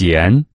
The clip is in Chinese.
咸。